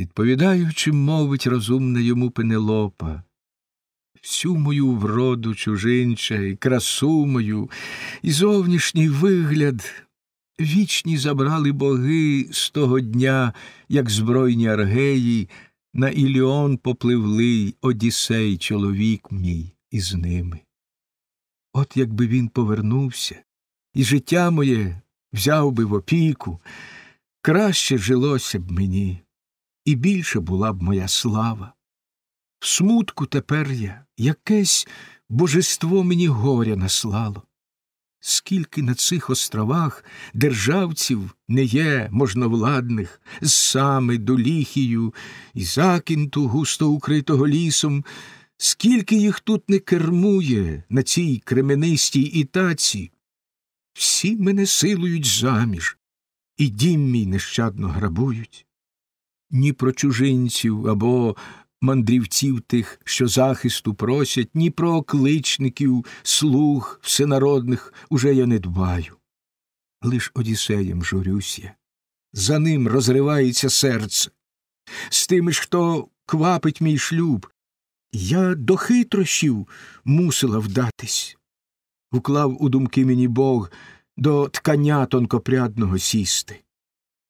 Відповідаючи, мовить розумна йому Пенелопа, всю мою вроду чужинча, і красу мою, і зовнішній вигляд вічні забрали боги з того дня, як збройні аргеї на Іліон попливли Одіссей, чоловік мій із ними. От якби він повернувся, і життя моє взяв би в опіку, краще жилося б мені, і більше була б моя слава. В смутку тепер я якесь божество мені горя наслало. Скільки на цих островах державців не є можновладних, з сами до ліхію і закінту, густо укритого лісом, скільки їх тут не кермує на цій кременистій ітаці, всі мене силують заміж, і дім мій нещадно грабують. Ні про чужинців або мандрівців тих, що захисту просять, ні про окличників, слуг всенародних уже я не дбаю. Лиш Одіссеєм журюся, за ним розривається серце. З тими ж, хто квапить мій шлюб, я до хитрощів мусила вдатись. Уклав у думки мені Бог до ткання тонкопрядного сісти.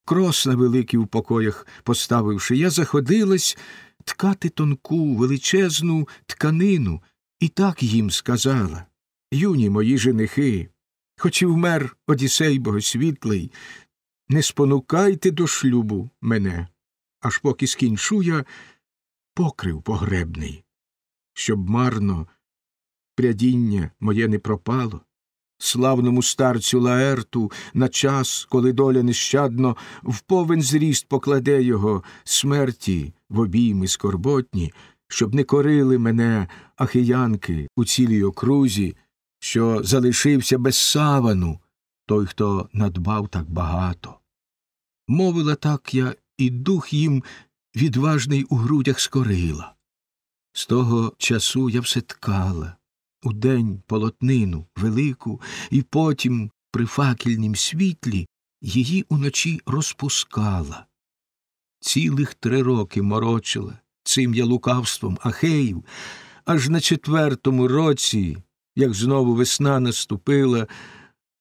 Крос на великий в покоях поставивши, я заходилась ткати тонку, величезну тканину, і так їм сказала Юні мої женихи, хоч і вмер Одісей богосвітлий, не спонукайте до шлюбу мене, аж поки скінчу я покрив погребний, щоб марно прядіння моє не пропало. Славному старцю Лаерту на час, коли доля нещадно в повен зріст покладе його смерті в обійми скорботні, щоб не корили мене ахиянки у цілій окрузі, що залишився без савану, той, хто надбав так багато. Мовила так я, і дух їм відважний у грудях скорила. З того часу я все ткала удень полотнину велику, і потім при факельнім світлі її уночі розпускала. Цілих три роки морочила цим я лукавством Ахеїв, аж на четвертому році, як знову весна наступила,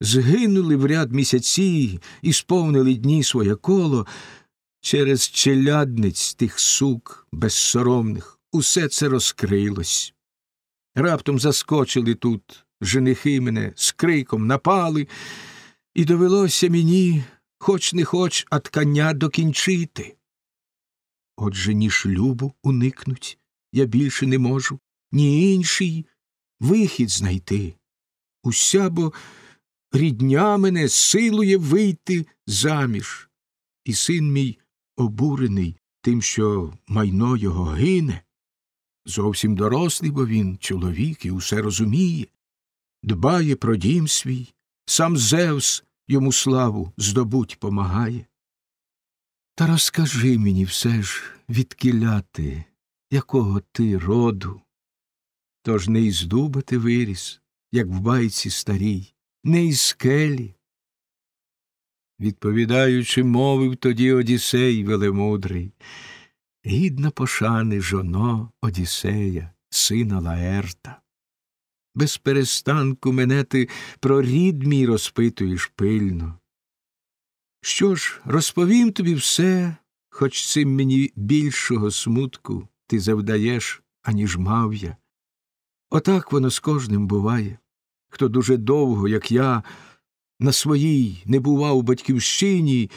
згинули в ряд місяці і сповнили дні своє коло через челядниць тих сук безсоромних. Усе це розкрилось. Раптом заскочили тут женихи мене з криком напали, і довелося мені, хоч не хоч, а ткання докінчити. Отже, ні шлюбу уникнуть я більше не можу, ні інший вихід знайти. Уся бо рідня мене силує вийти заміж, і син мій обурений тим, що майно його гине. Зовсім дорослий, бо він чоловік і усе розуміє, дбає про дім свій, сам Зевс йому славу здобуть помагає. Та розкажи мені все ж, відкіля ти, якого ти роду. Тож не із дуба ти виріс, як в байці старій, не із скелі. Відповідаючи, мовив тоді Одісей велемудрий гідна пошани жоно Одіссея, сина Лаерта. Без перестанку мене ти про рід мій розпитуєш пильно. Що ж, розповім тобі все, хоч цим мені більшого смутку ти завдаєш, аніж мав я. Отак воно з кожним буває, хто дуже довго, як я, на своїй не бував у батьківщині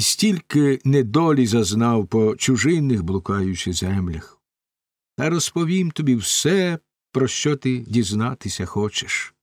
стільки недолі зазнав по чужинних блукаючих землях. Та розповім тобі все, про що ти дізнатися хочеш.